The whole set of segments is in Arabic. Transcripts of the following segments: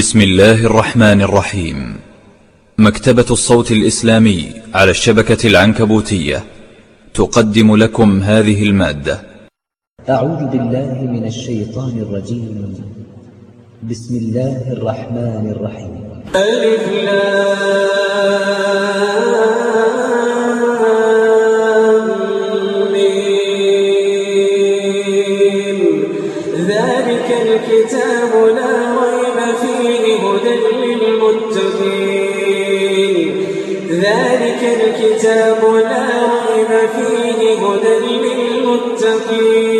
بسم الله الرحمن الرحيم. مكتبة الصوت الإسلامي على الشبكة العنكبوتية تقدم لكم هذه المادة. أعوذ بالله من الشيطان الرجيم. بسم الله الرحمن الرحيم. ألف الكتاب لا ريب فيه هدى للمتقين.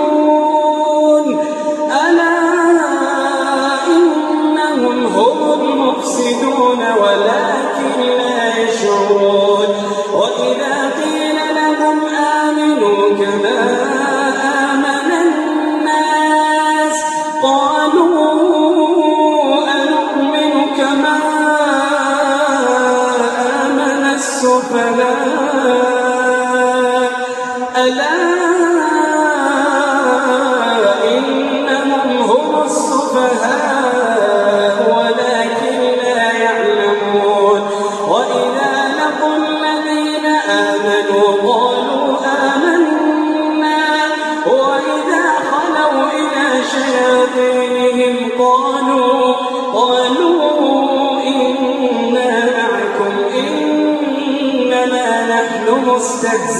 يشعرون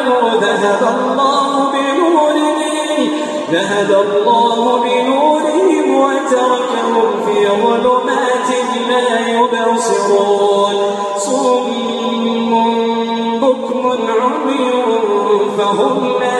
حوله ذهب الله بنورهم ذهب الله بنورهم وتركهم في ظلمات لا يبصرون. صم بكم عمي فهم لا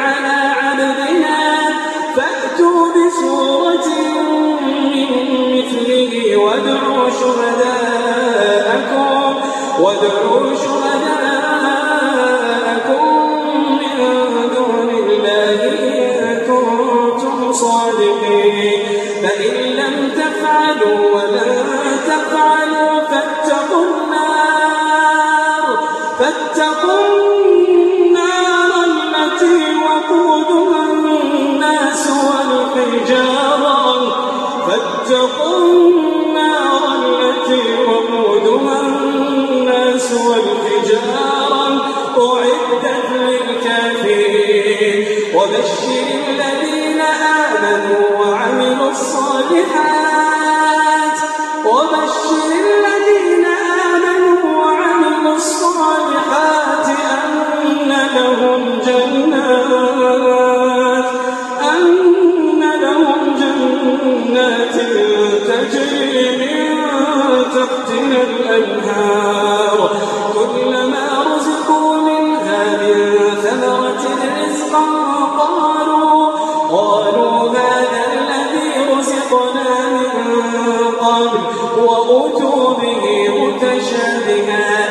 شهداءكم وادعوا شهداءكم الأنهار. كلما رزقوا منها من ثمرة رزقا قالوا هذا الذي رزقنا من قبل وأتوا به متشابها.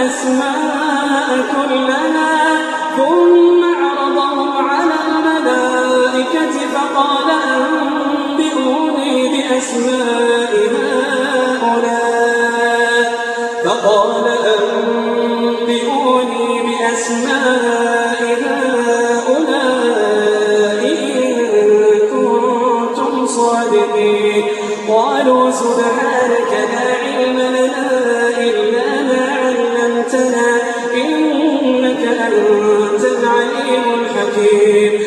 الأسماء كلها ثم عرضهم على الملائكة فقال أنبئوني بأسماء هؤلاء. فقال أنبئوني بأسماء هؤلاء. علمتنا إنك أنت العليم الحكيم.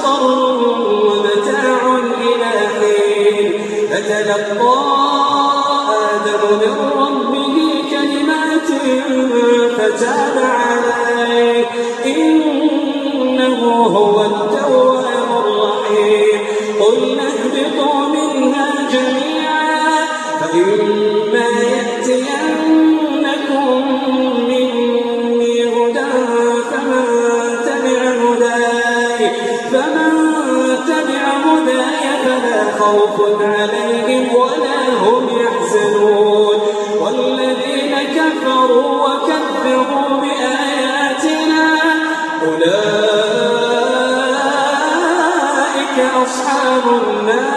مستقر أصحاب النار.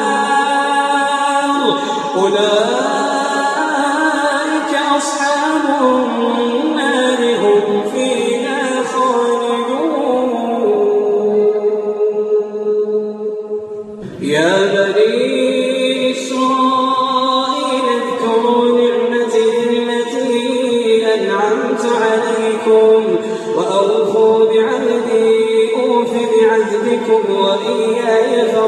أولئك أصحاب النار هم فيها.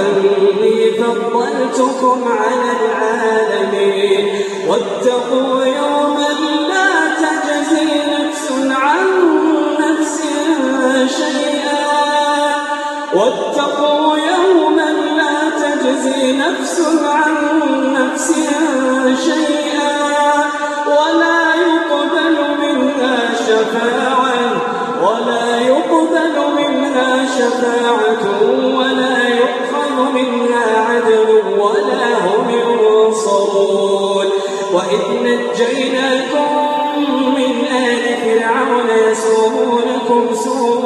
أني فضلتكم على العالمين. واتقوا يوما لا تجزي نفس عن نفس شيئا. واتقوا يوما لا تجزي نفس عن نفس شيئا. ولا يقبل منها شفاعة. ولا يقبل منها شفاعة وإذ نجيناكم من آل فرعون يسومونكم سوء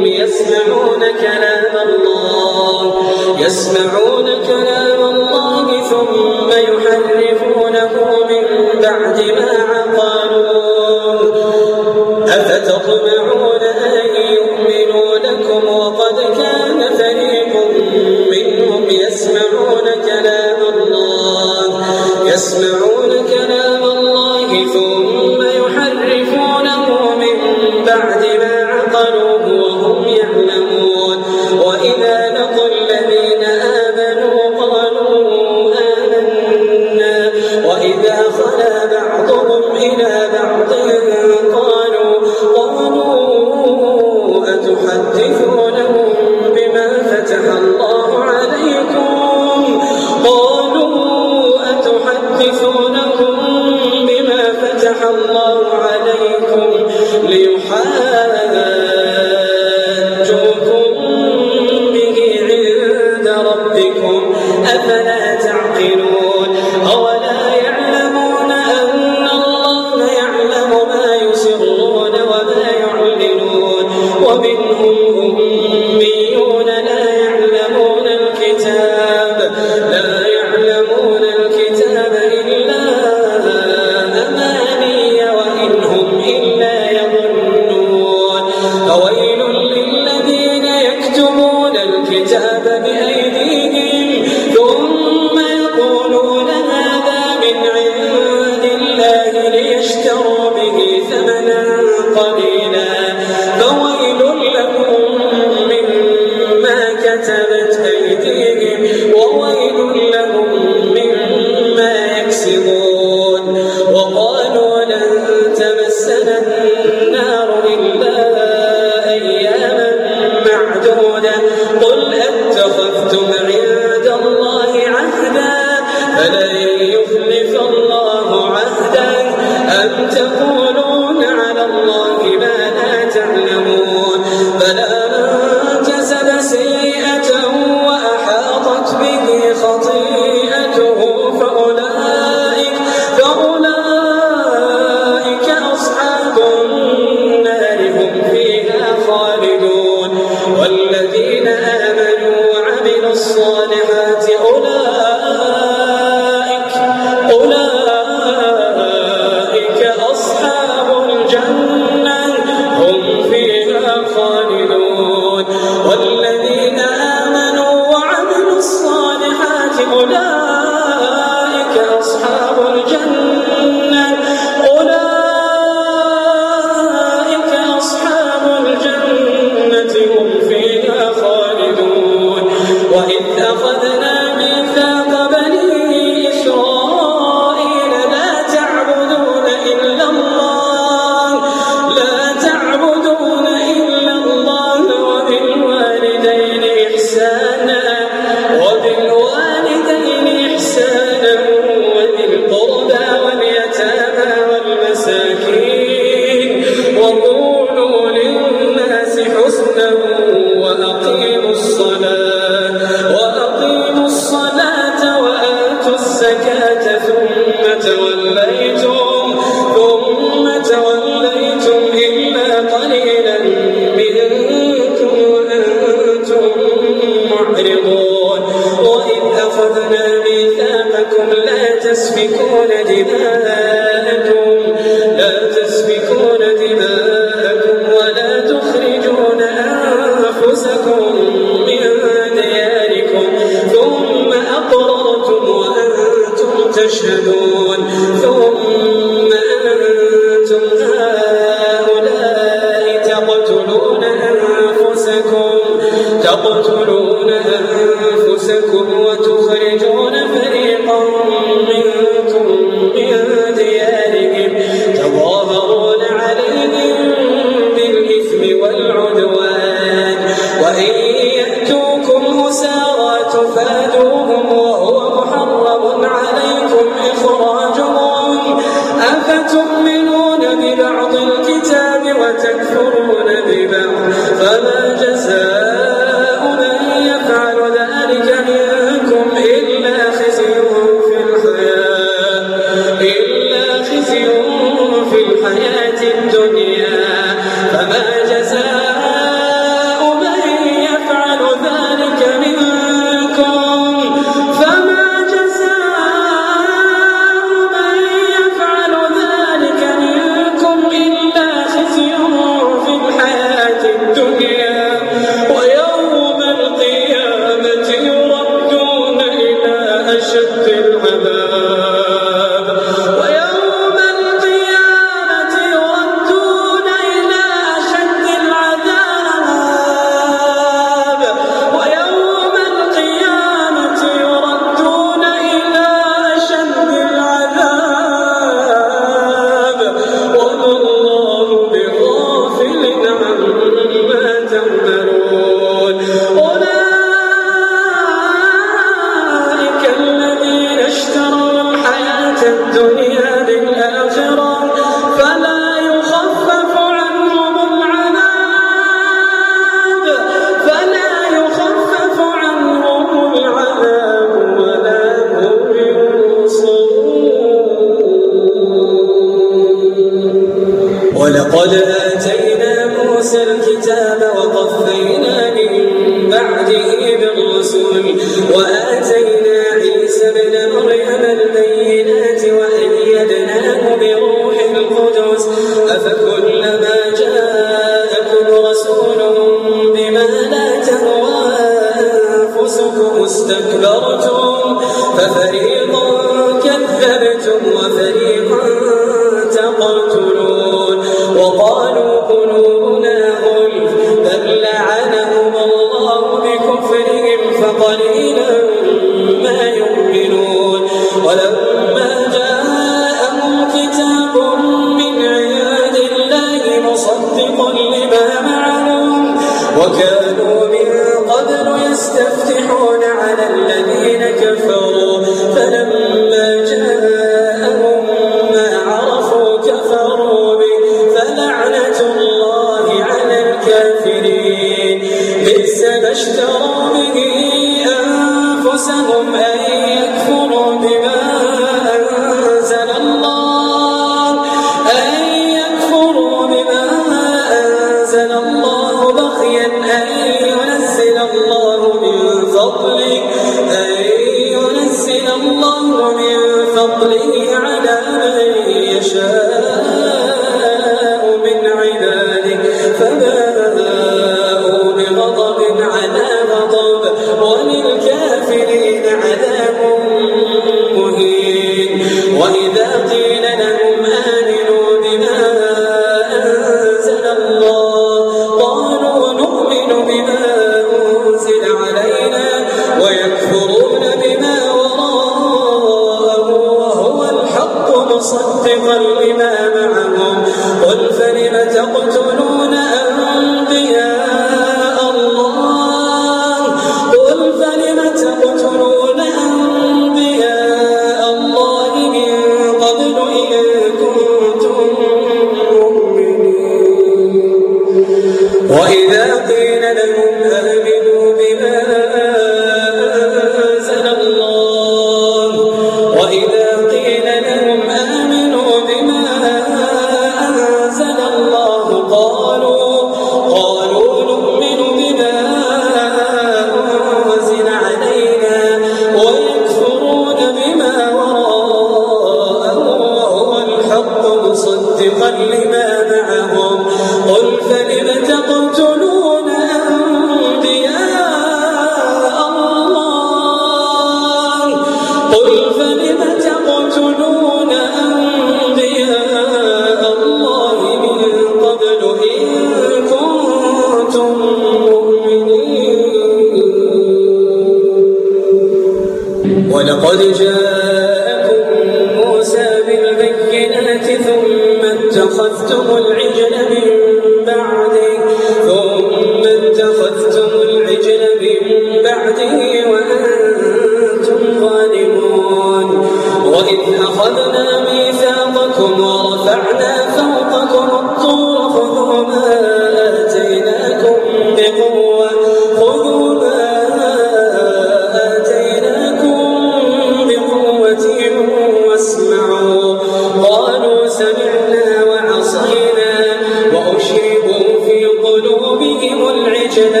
وما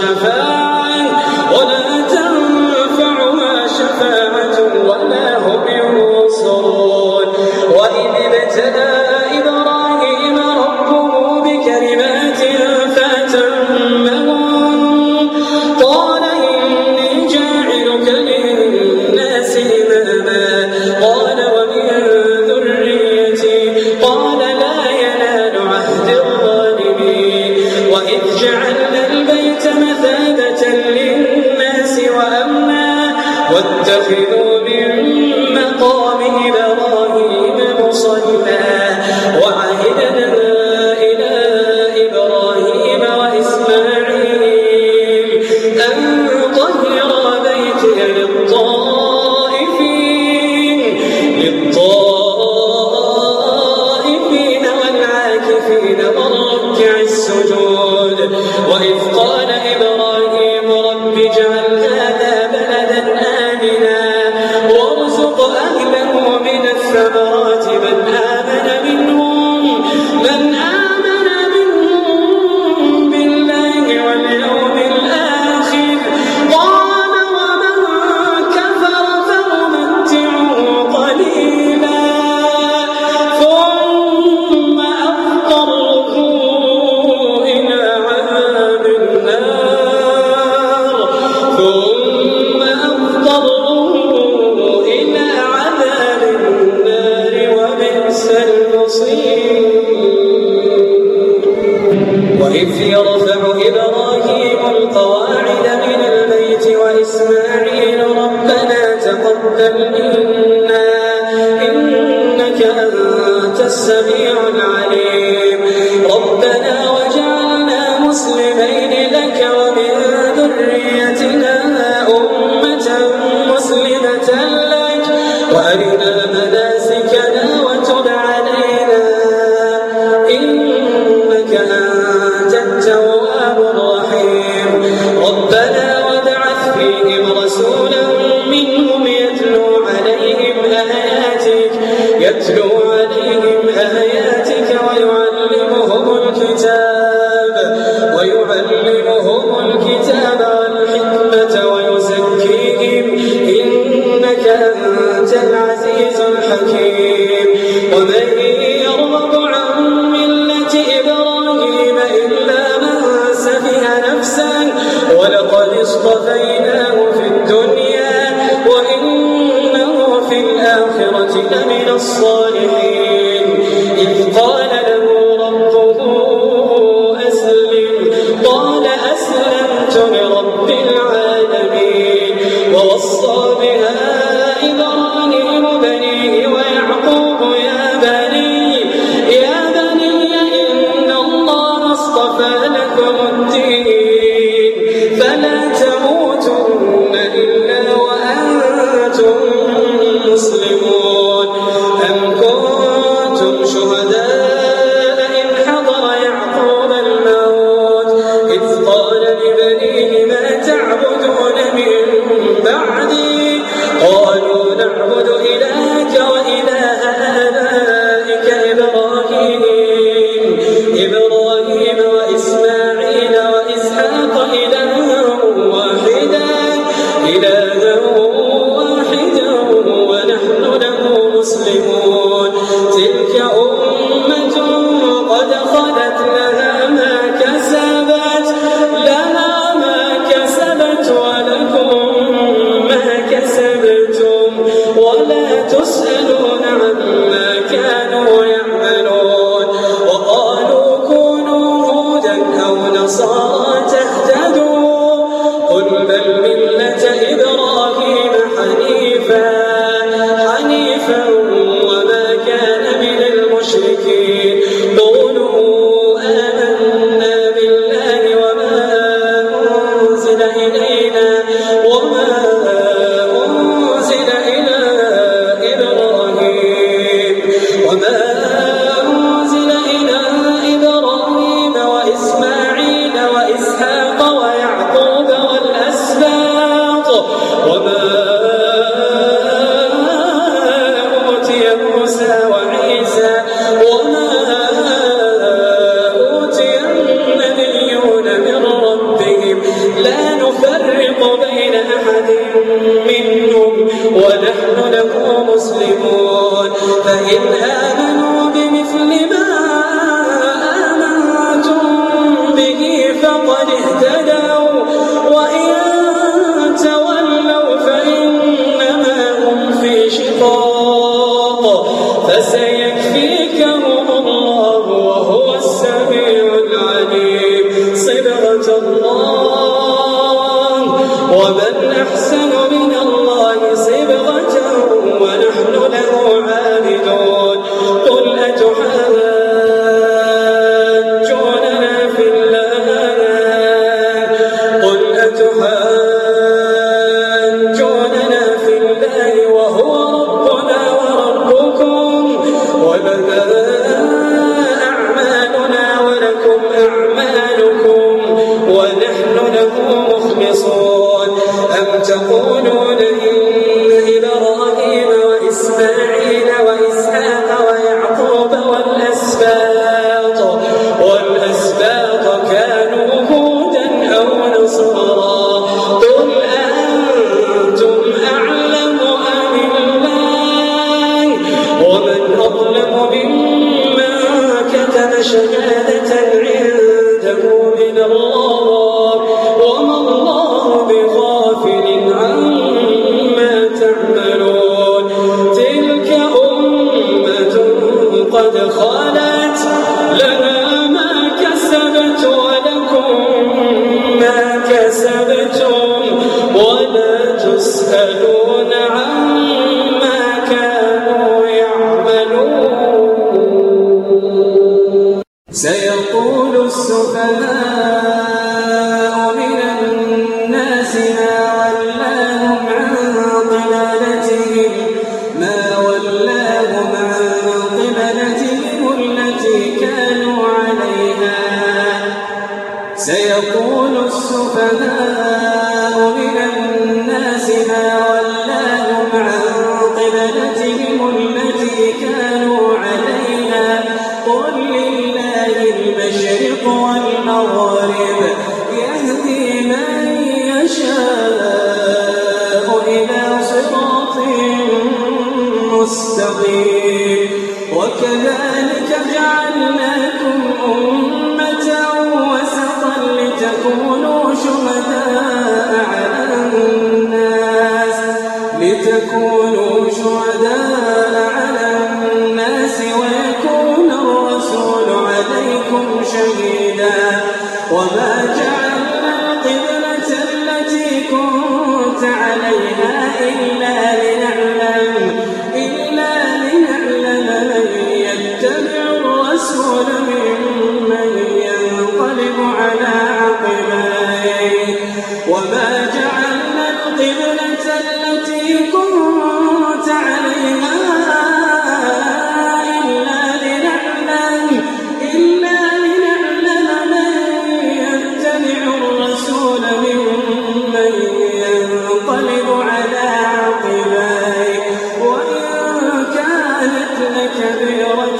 شفاعة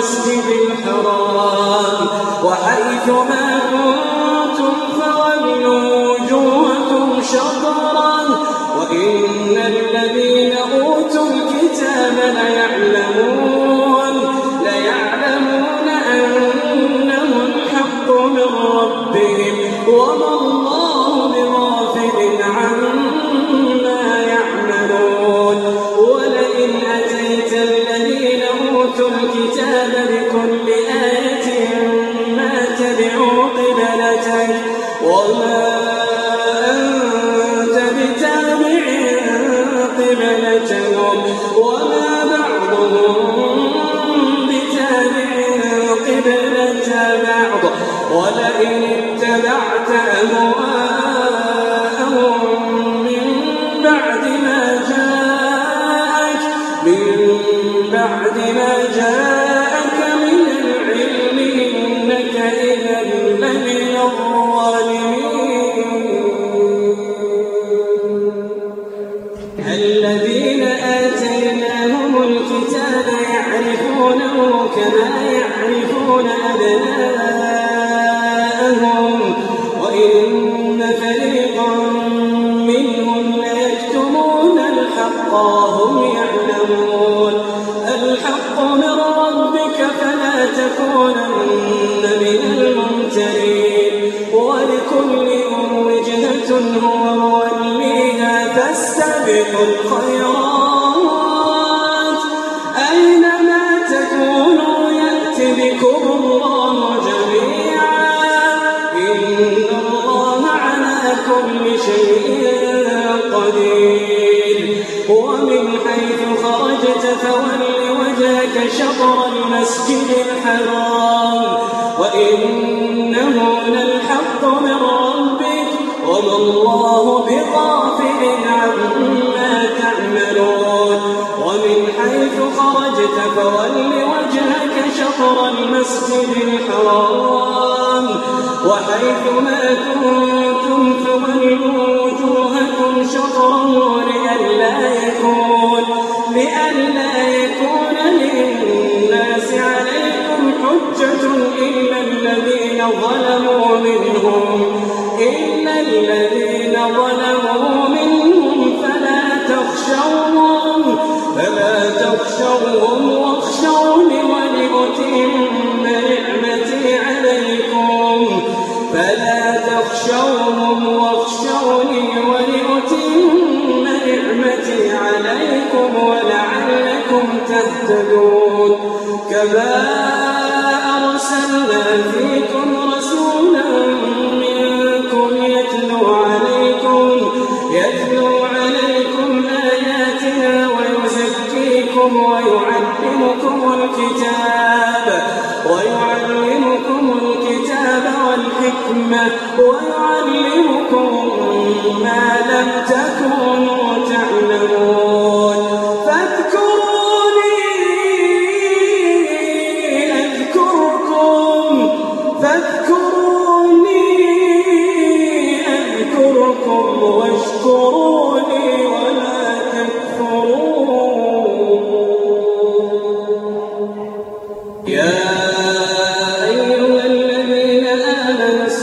المسجد الحرام وحيث ما كنتم فولوا وجوهكم شطرا وإن الذين أوتوا الكتاب ليعلمون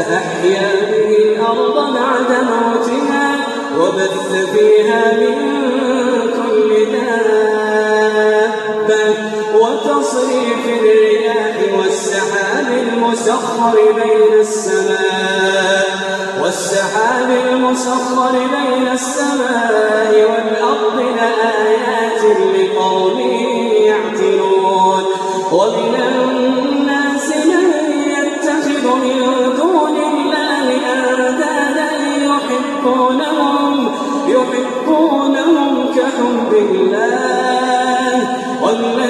فأحيا به الأرض بعد موتها وبث فيها من كل دابة وتصريف الرياح والسحاب المسخر بين السماء والسحاب المسخر بين السماء والأرض لآيات لقوم يعتلون ومن يحبونهم يحبونهم كحب الله. والذين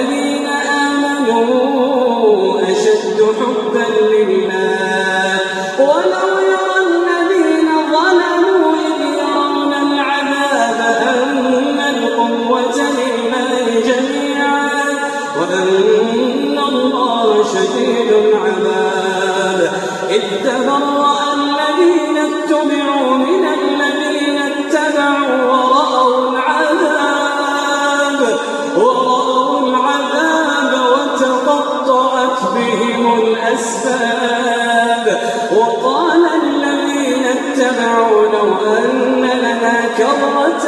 اتبعوا لو أن لنا كرة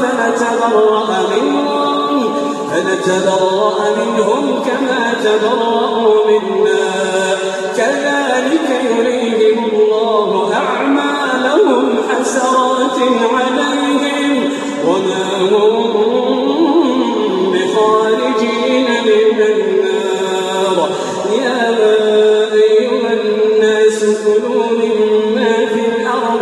فنتبرأ منهم, فنتبرأ منهم كما تبرأوا منا. كذلك يريهم الله أعمالهم حسرات عليهم. وما هم بخارجين من النار. يا أيها الناس كلوا مما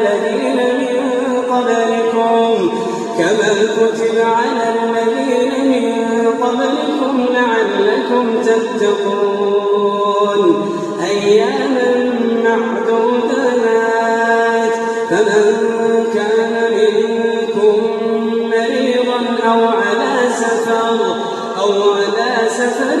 الذين من قبلكم كما كتب على الذين من قبلكم لعلكم تتقون. أياما معدودات فمن كان منكم مريضا أو على سفر أو على سفر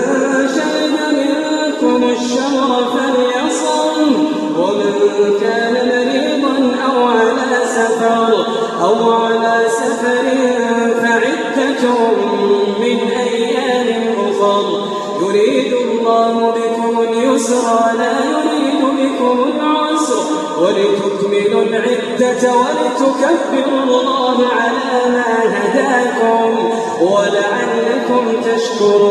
Cristo.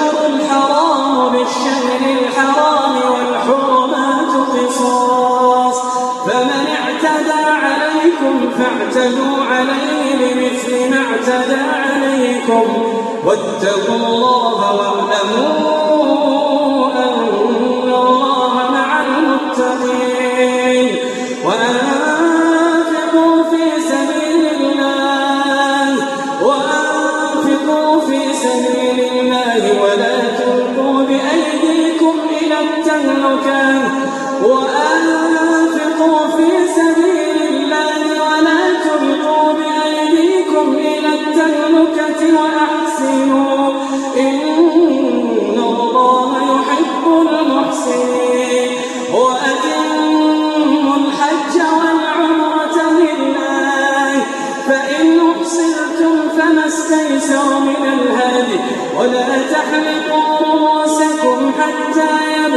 فاعتدوا عليه بمثل ما اعتدى عليكم. واتقوا الله واعلموا أن الله مع المتقين.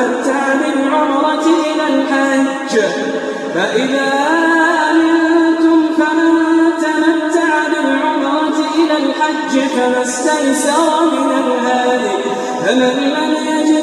تمتع بالعمرة إلى الحج فإذا أمنتم فمن تمتع بالعمرة إلى الحج فما استيسر من الهادي فمن لم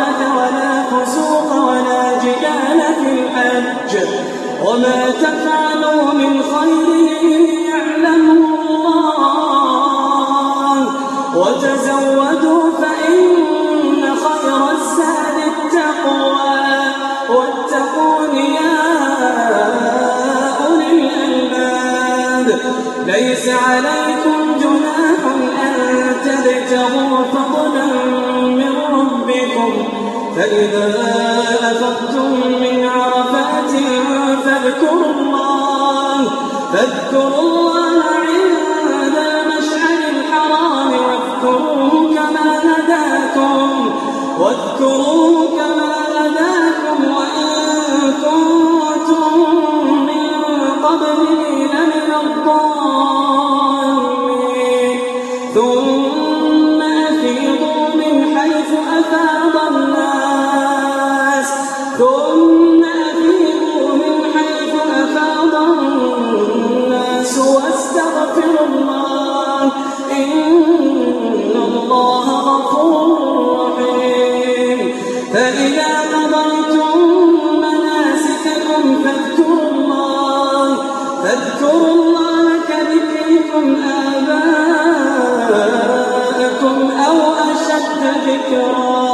رفث ولا فسوق ولا جدال في الحج. وما تفعلوا من خير منكم فإذا أفضتم من عرفات فاذكروا الله فاذكروا ذكرا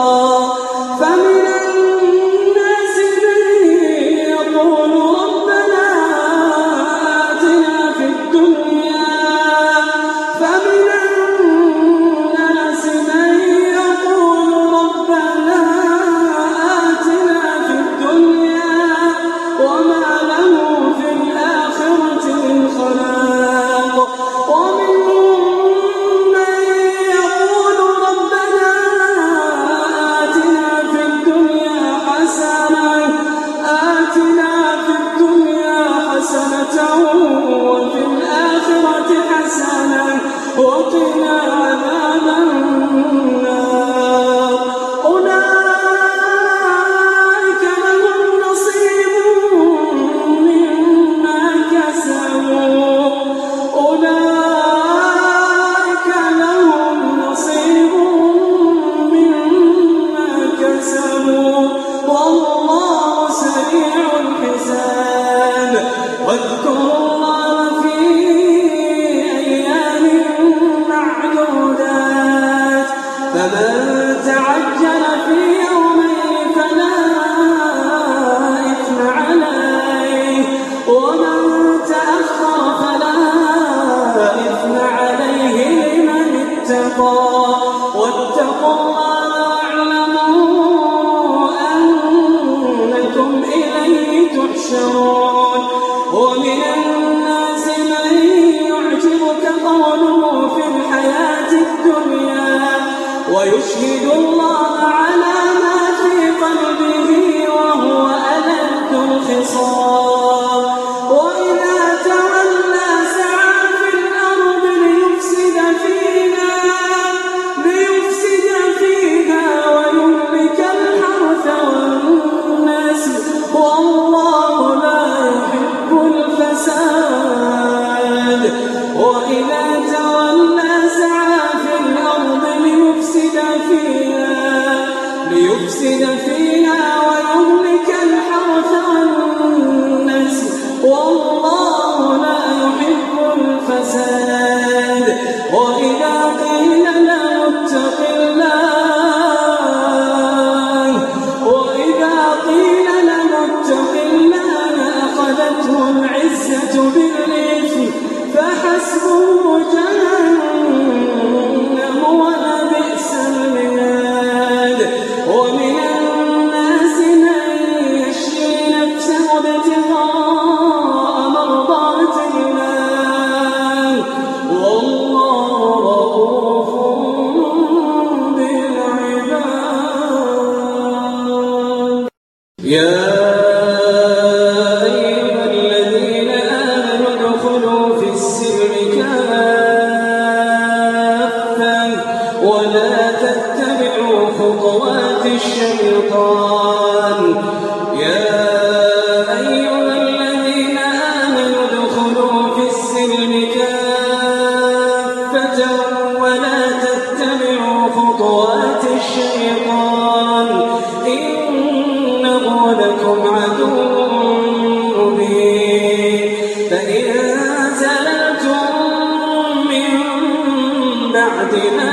بعد ما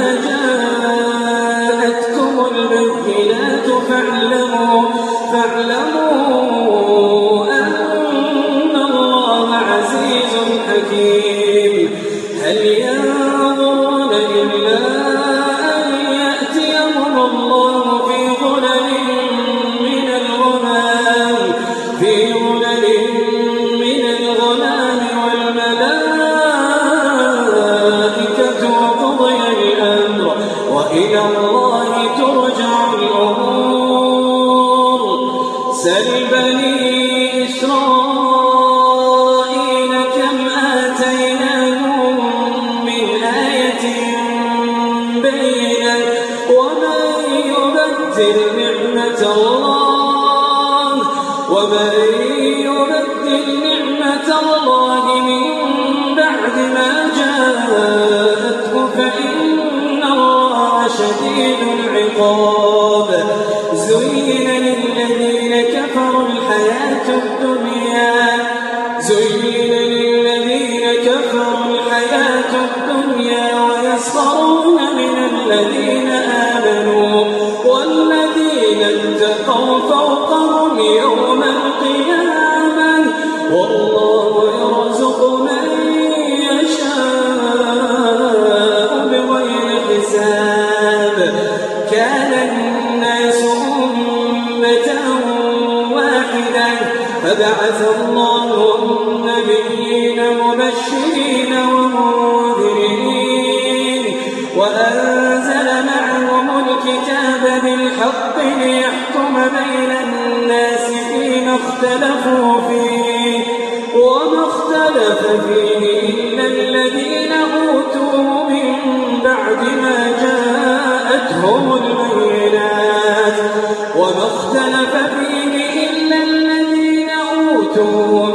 جاءتكم البينات فاعلموا فاعلموا أن الله عزيز حكيم. فبعث الله النبيين مبشرين ومنذرين وأنزل معهم الكتاب بالحق ليحكم بين الناس فيما اختلفوا فيه وما اختلف فيه إلا الذين أوتوه من بعد ما جاءتهم البينات وما اختلف فيه إلا الذين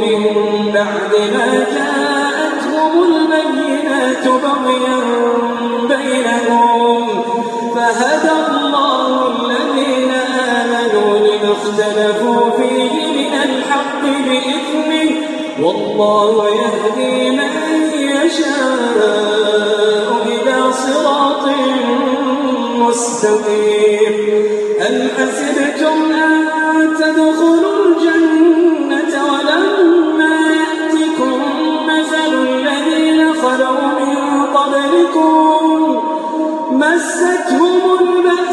من بعد ما جاءتهم بغيا بينهم. فهدى الله الذين آمنوا لما اختلفوا فيه من الحق والله يهدي من يشاء إلى صراط مستقيم. أم حسبتم أن تدخلوا قبلكم مستهم البأساء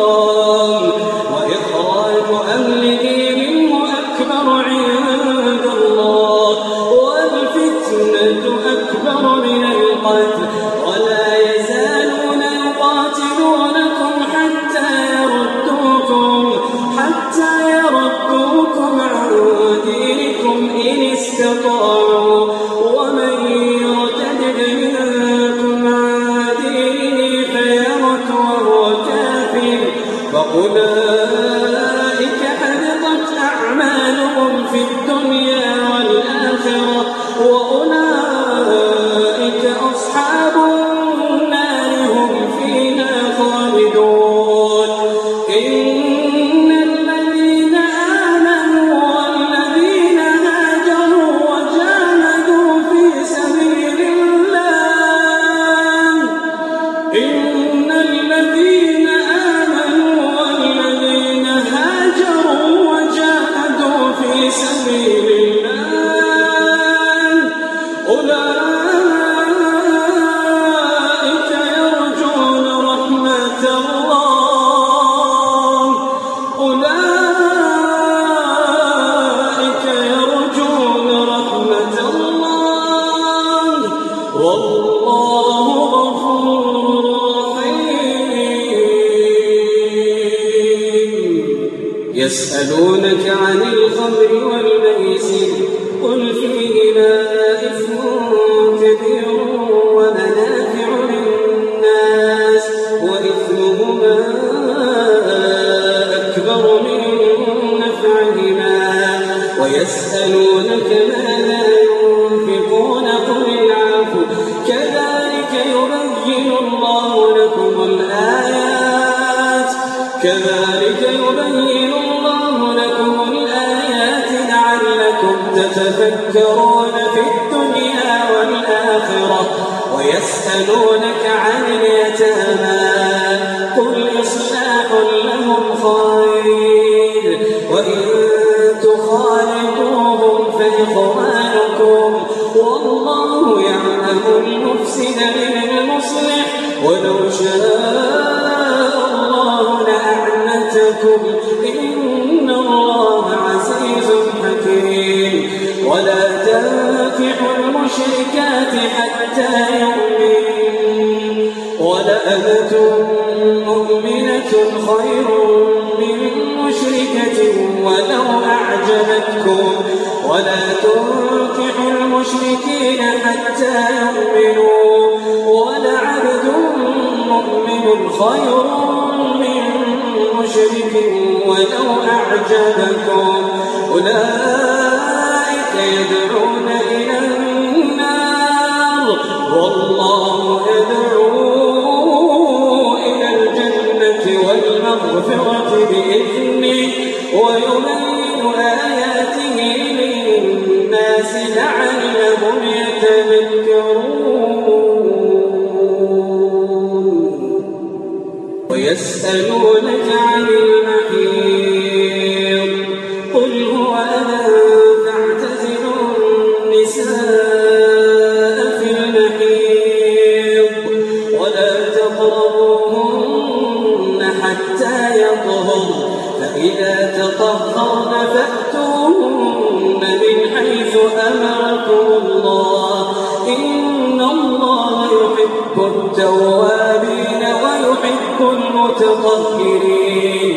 الظاهرين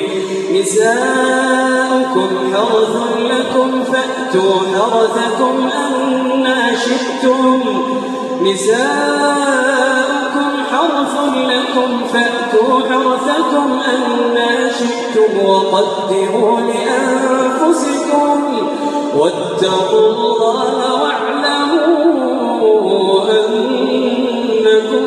نساؤكم حرث لكم فأتوا حرثكم أنا شئتم. نساؤكم حرث لكم فأتوا حرثكم أنا شئتم. وقدروا لأنفسكم. واتقوا الله واعلموا أنكم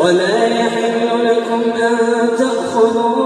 ولا يحل لكم أن تأخذوا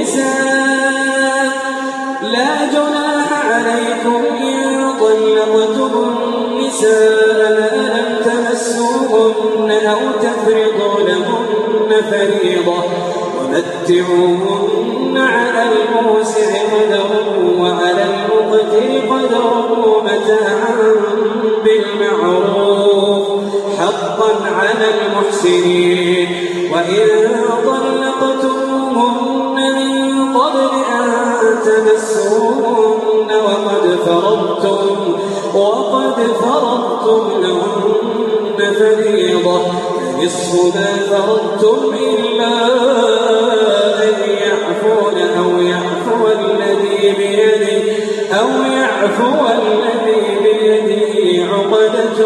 النساء لا جناح عليكم إن طلقتم النساء لم تمسوهن أو تفرضوا لهن فريضة ومتعوهن على الموسع قدره وعلى المقتل قدره متاعا بالمعروف حقا على المحسنين. وإن تمسوهن وقد فرضتم وقد فرضتم لهن فريضة. نصف ما فرضتم إلا أن يعفون أو يعفو الذي بيده أو يعفو الذي بيده عقدة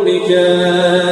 النكاح.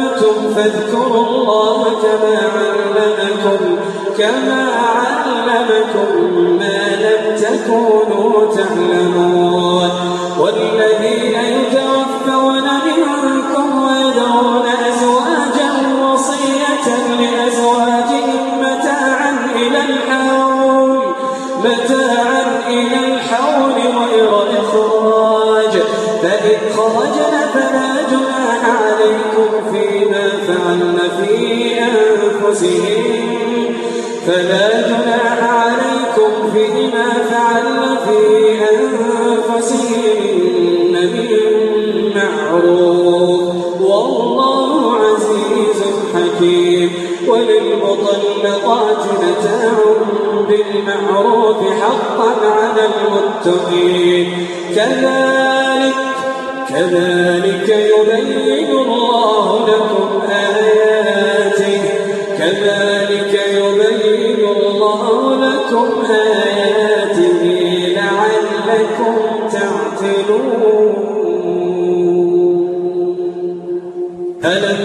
فاذكروا الله كما علمكم كما علمكم ما لم تكونوا تعلمون. والذين يتوفون منكم ويذرون أزواجا وصية لأزواجهم متاعا إلى الحول متاعا إلى الحول غير إخراج فإن خرجن فلا جناح عليكم فيما فعلن في أنفسهن فلا جناح عليكم فيما فعل في أنفسهن بالمعروف والله عزيز حكيم. وللمطلقات متاع بالمعروف حقا على المتقين. كذلك كذلك يبين الله لكم آياته. كذلك يبين الله لكم آياته لعلكم تعقلون. ألم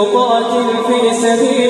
نقاتل في سبيل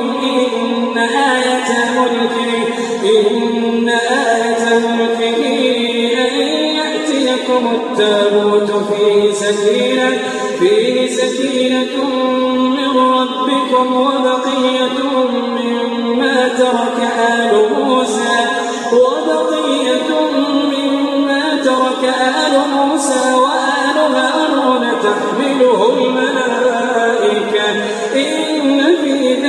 إن آية ملكه إن آية ملكه أن يأتيكم التابوت فيه سكينة فيه سكينة من ربكم وبقية مما ترك آل موسى وبقية مما ترك آل موسى وآل هارون تحمله الملائكة. إن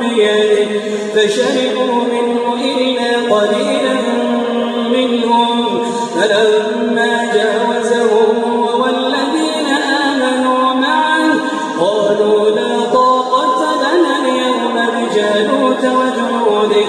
بيده فشربوا منه إلا قليلا منهم فلما جاوزه والذين آمنوا معه قالوا لا طاقة لنا اليوم بجالوت وجنوده.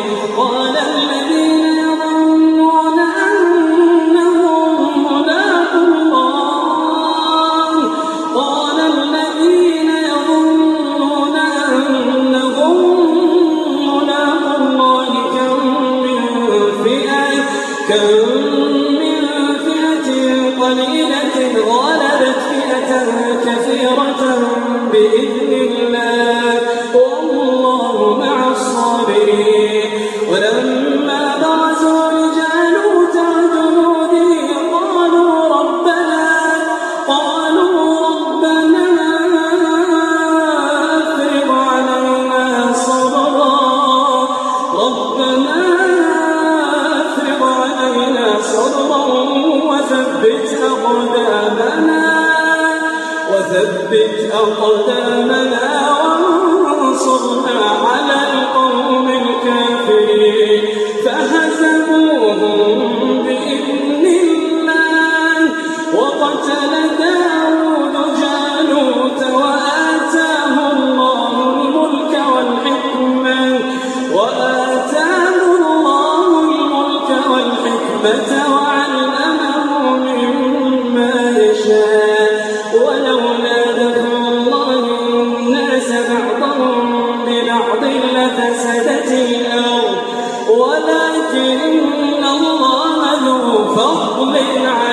علينا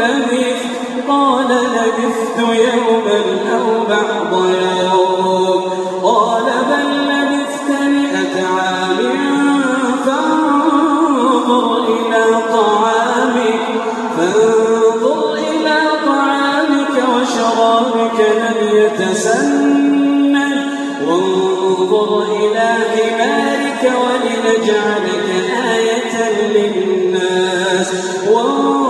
لبثت قال لبثت يوما أو بعض يوم. قال بل لبثت مئة عام فانظر إلى طعامك فانظر إلى طعامك وشرابك لم يتسنن. وانظر إلى حمارك ولنجعلك آية للناس. وانظر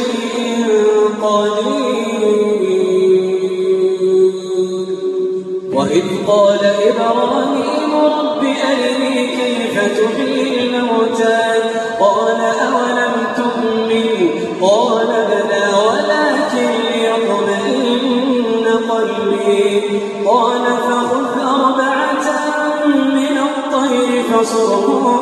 الطير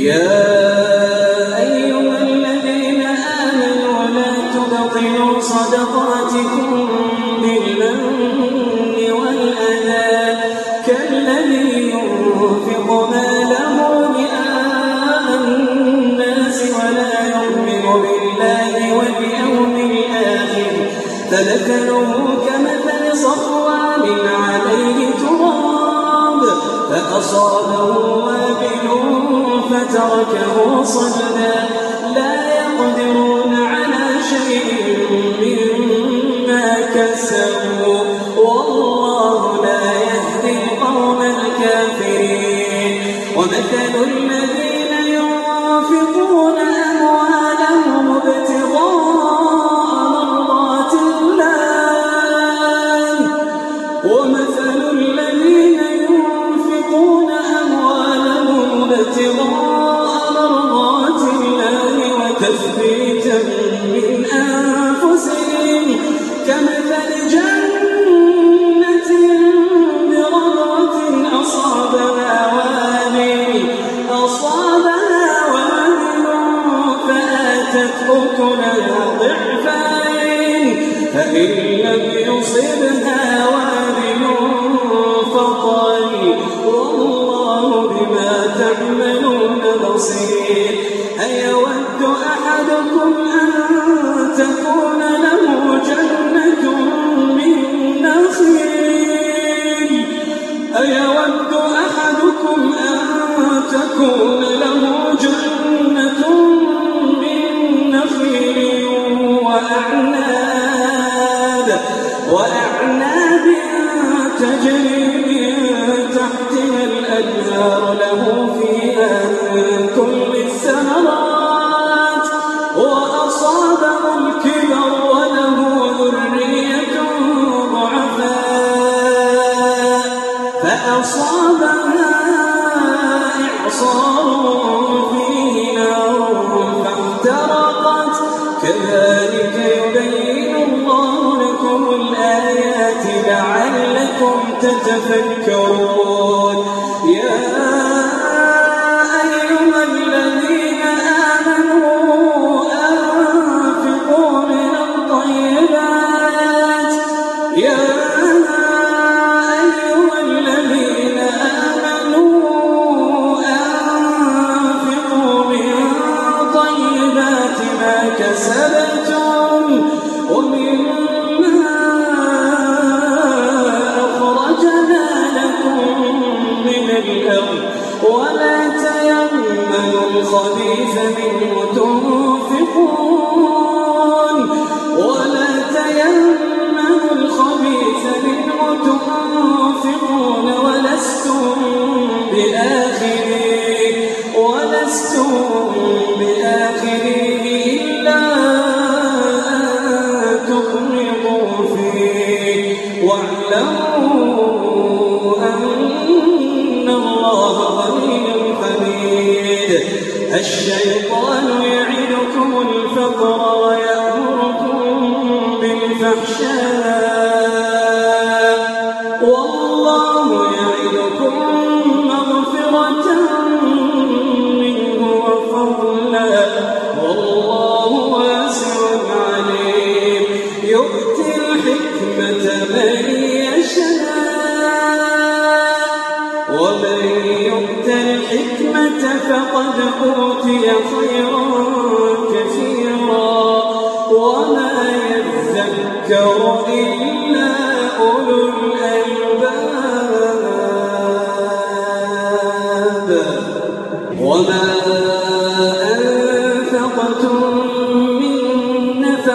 يا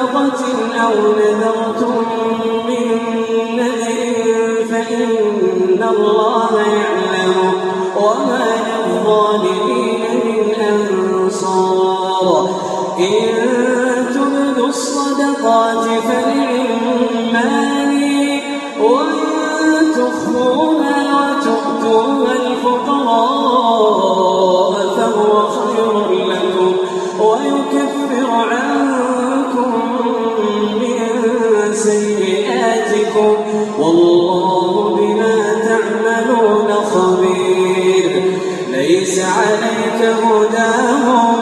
صدقة أو نذرتم من فإن الله يعلم وما للظالمين من أنصار. إن تبدوا الصدقات فلعمالي وإن تخفوها وتؤتوها الفقراء فهو خير والله بما تعملون خبير. ليس عليك هداهم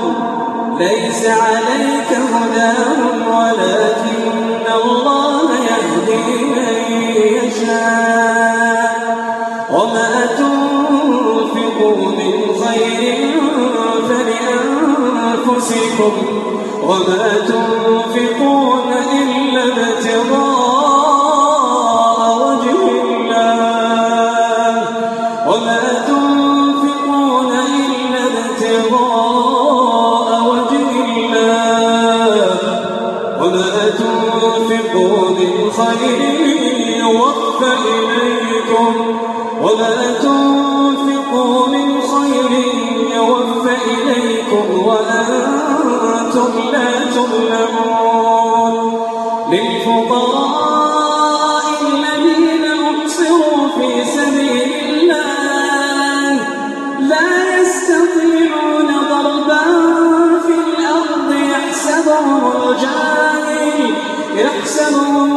ليس عليك هداهم ولكن الله يهدي من يشاء. وما تنفقوا من خير فلأنفسكم وما تنفقون إلا ابتغاء وما تنفقوا من خير يوفى إليكم وأنتم لا تظلمون للفقراء الذين أبصروا في سبيل الله لا يستطيعون ضربا في الأرض يحسبهم الجاهل يحسبهم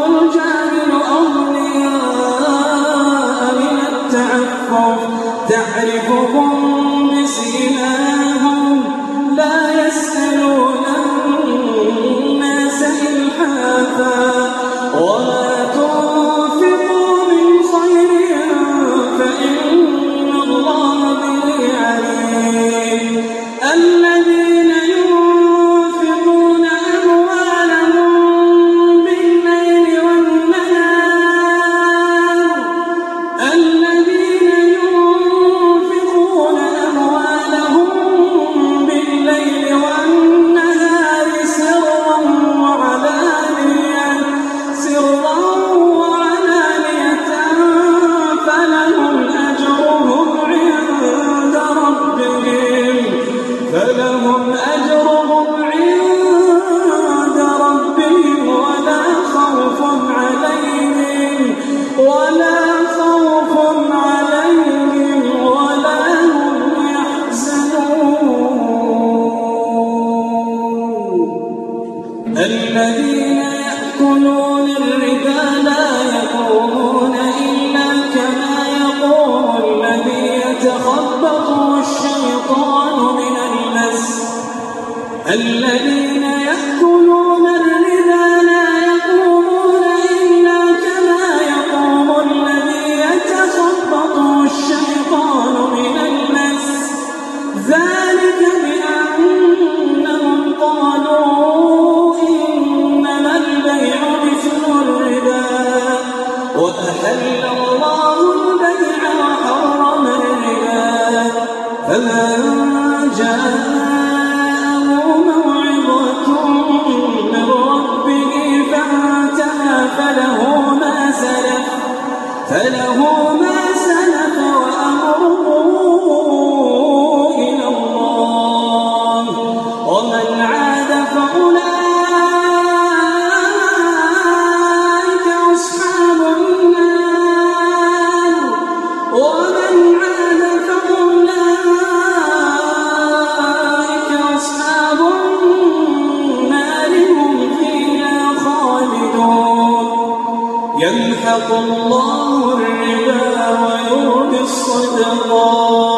الله الربا ويربي الصدقات.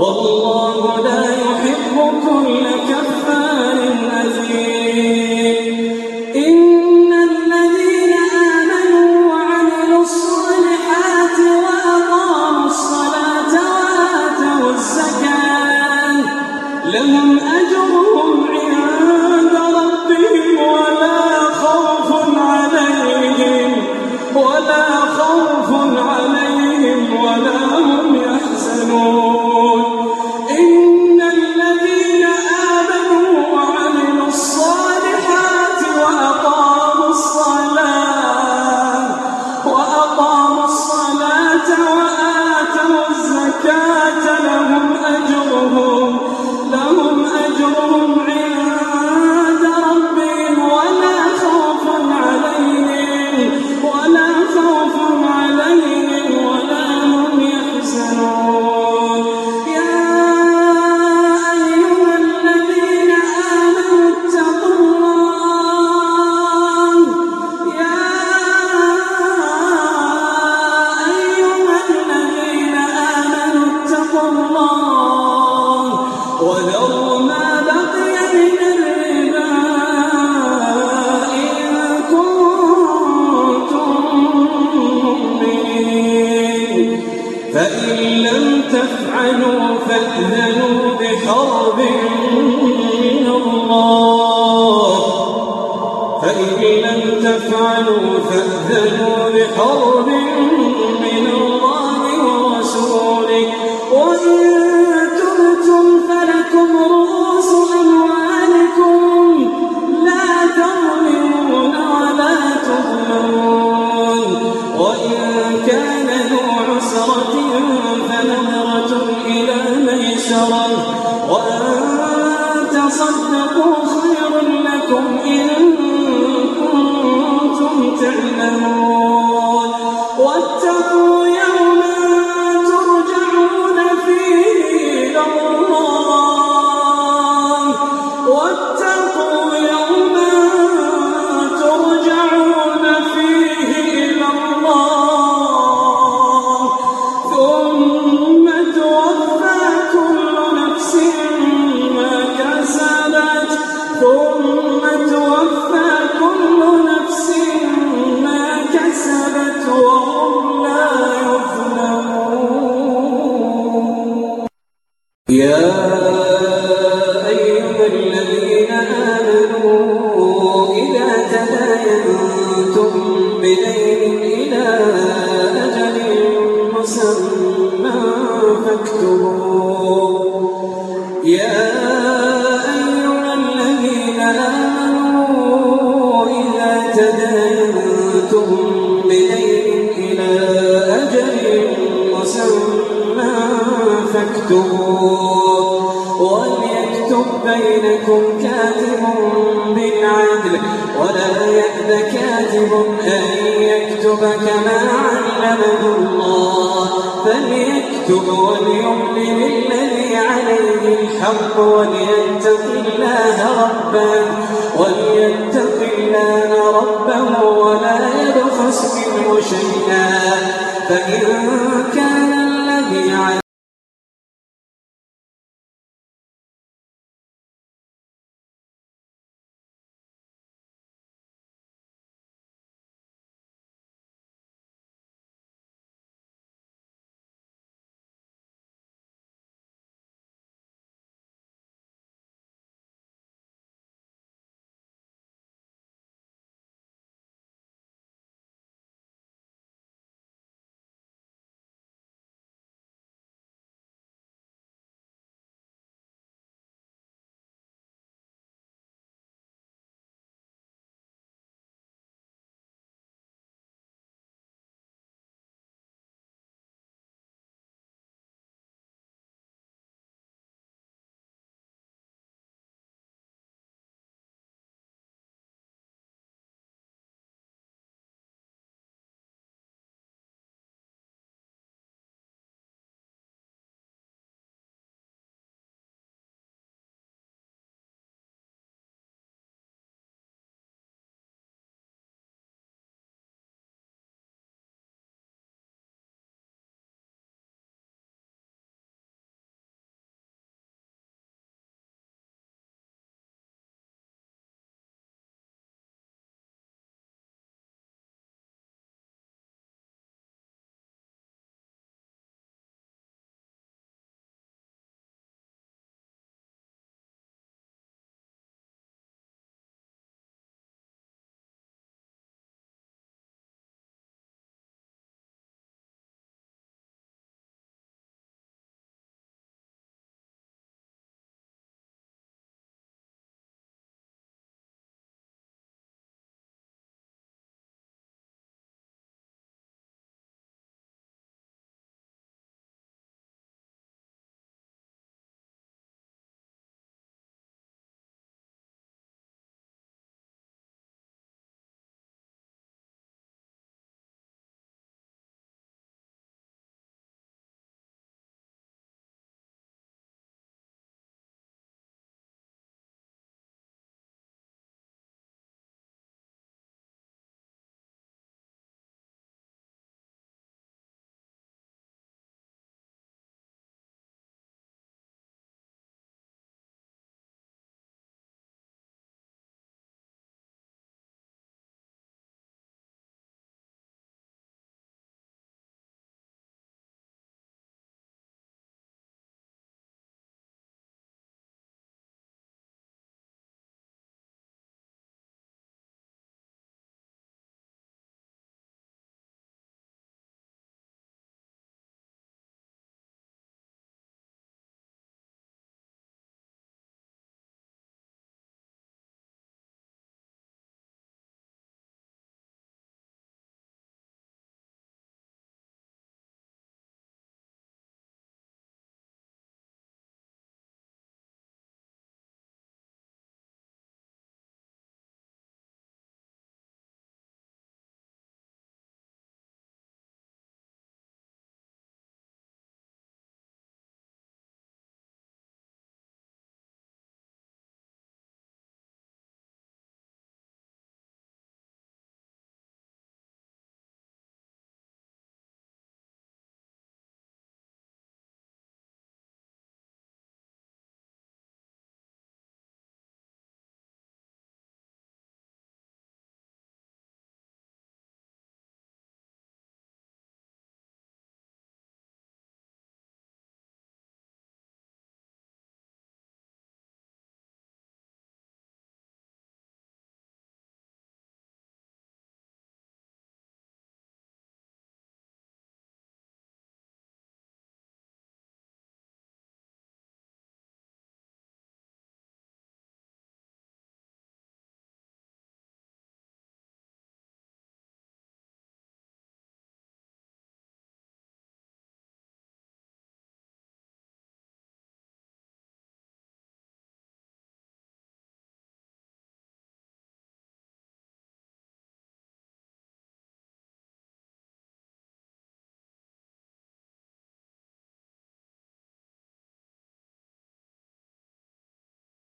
والله لا يحب كل